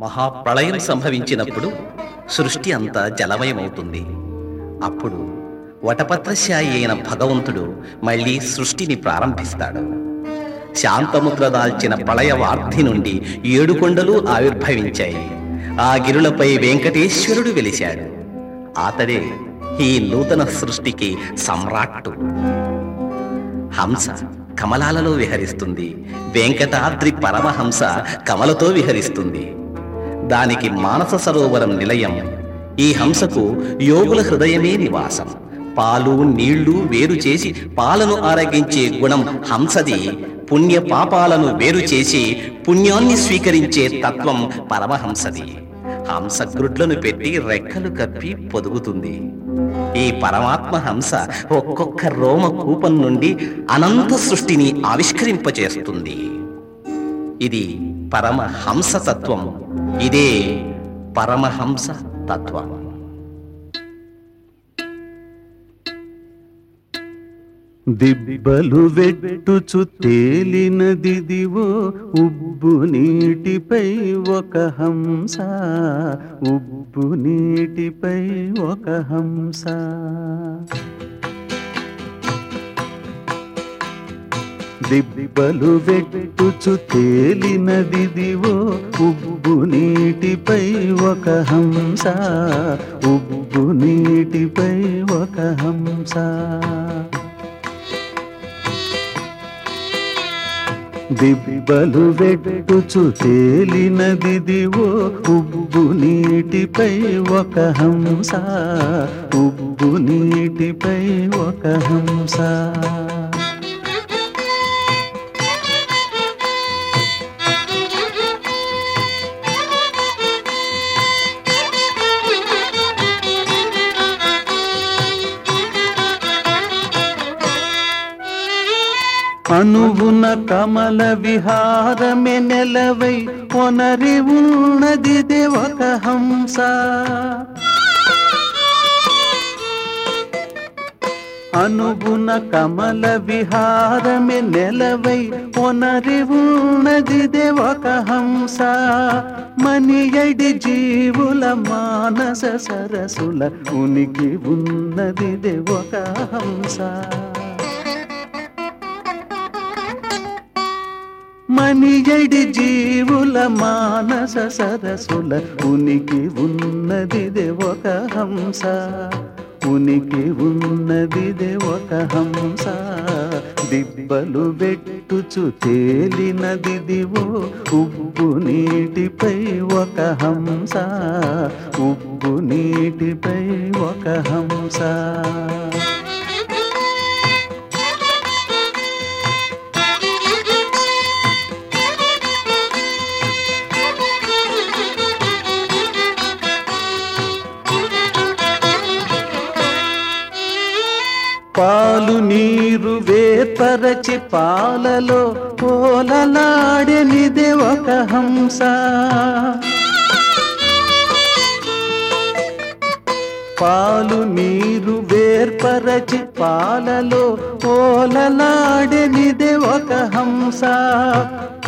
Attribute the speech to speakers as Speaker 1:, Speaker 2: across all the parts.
Speaker 1: మహాప్రళయం సంభవించినప్పుడు సృష్టి అంతా జలమయమవుతుంది. అప్పుడు వటపత్రశాయి అయిన భగవంతుడు మళ్ళీ సృష్టిని ప్రారంభిస్తాడు. శాంతముద్ర దాల్చిన ప్రళయ వార్ధి నుండి ఏడు కొండలు ఆవిర్భవించాయి. ఆ గిరులపై వెంకటేశ్వరుడు వెలిశాడు. అతడే ఈ నూతన సృష్టికి సమ్రాట్టు. హంస కమలాలలో విహరిస్తుంది. వెంకటాద్రి పరమహంస కమలతో విహరిస్తుంది. దానికి మానస సరోవరం నిలయం. ఈ హంసకు యోగుల హృదయమే నివాసం. పాలు నీళ్ళు వేరు చేసి పాలను ఆరగించే గుణం హంసది. పుణ్య పాపాలను వేరు చేసి పుణ్యాన్ని స్వీకరించే తత్వం పరమహంసది. హంస గ్రుడ్లను పెట్టి రెక్కలు కప్పి పొదుగుతుంది. ఈ పరమాత్మ హంస ఒక్కొక్క రోమ కూపం నుండి అనంత సృష్టిని ఆవిష్కరింపచేస్తుంది ఇది పరమహంస తత్వం. ఇదే పరమహంస తత్వం.
Speaker 2: దిబ్బలు వెట్టుచు తేలినదిదివో ఉబ్బు నీటిపై ఒక హంస ఉబ్బు నీటిపై ఒక హంస. దిబ్బలు వెట్టుచు తేలినదిదివో ఉబ్బు నీటిపై ఒక హంస ఉబ్బు నీటిపై ఒక హంస. దిబ్బలు వెట్టుచు తేలినదిదివో ఉబ్బు నీటిపై ఒక హంస ఉబ్బు నీటిపై ఒక హంస. అణువున కమల విహారమే నెలవై కొనరి ఉన్నది ఒక హంస. అనుగుణ కమల విహారమే నెలవై ఒనరి ఉన్నది ఒక హంస. మనియడి జీవుల మానస సరసుల ఉనికి ఉన్నది ఒక హంస. మనియడి జీవుల మానస సరసుల ఉనికి ఉన్నది ఒక హంస. ఉనికి ఉన్నది ఒక హంస. దిబ్బలు వెట్టుచు తేలినదిదివో ఉబ్బు నీటిపై ఒక హంస. ఉబ్బు నీటిపై ఒక హంస. పాలు నీరు వేపరచి పాలలో పోలలాడనిదే ఒక హంస. పాలు నీరు వేర్పరచి పాలలో పోలలాడనిదే ఒక హంస.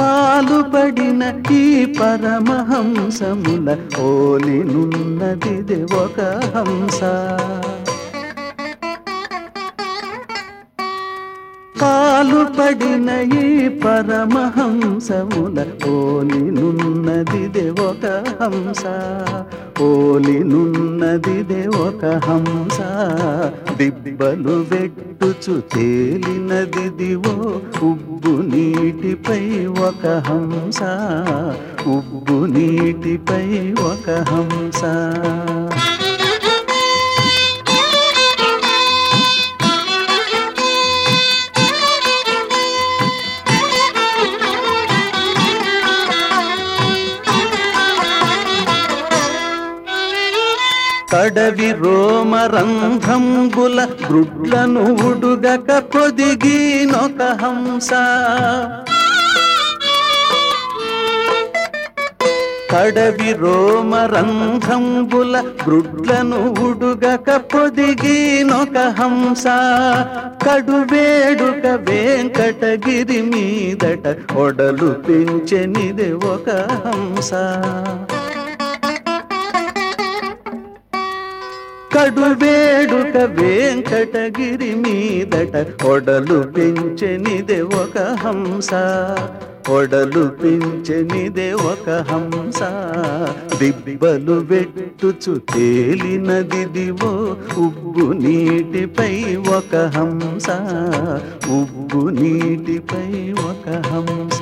Speaker 2: పాలు పడిన ఈ పరమహంసముల ఓలినున్నది ఒక హంస. పాలు పడిన ఈ పరమహంసముల ఓలినున్నది ఒక హంస. ఓలినున్నది ఒక హంస. దిబ్బలు వెట్టుచు తేలినది దివో ఉబ్బు నీటిపై ఒక హంస. ఉబ్బు నీటిపై ఒక హంస. కడవి రోమరంధ్రంబుల గ్రుడ్లను ఉడుగక పొదిగినొక హంస. కడవి రోమరంధ్రంబుల గ్రుడ్లను ఉడుగక పొదిగినొక హంస. కడువేడుక వెంకటగిరి మీదట ఒడలు పెంచెనిది ఒక హంస. కడువేడుక వెంకటగిరి మీదట ఒడలు పెంచెనిదే ఒక హంస. ఒడలు పెంచెనిదే ఒక హంస. దిబ్బలు వెట్టుచు తేలినదిదివో ఉబ్బు నీటిపై ఒక హంస. ఉబ్బు నీటిపై ఒక హంస.